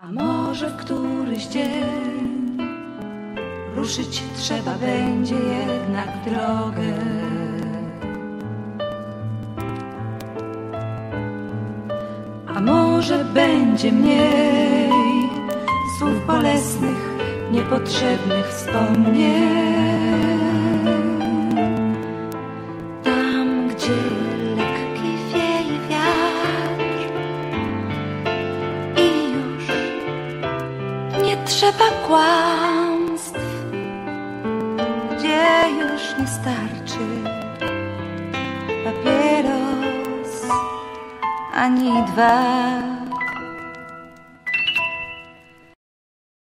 A może w któryś dzień ruszyć trzeba będzie jednak drogę. A może będzie mniej słów bolesnych, niepotrzebnych wspomnień. Tam, gdzie trzeba kłamstw, gdzie już nie starczy papieros ani dwa.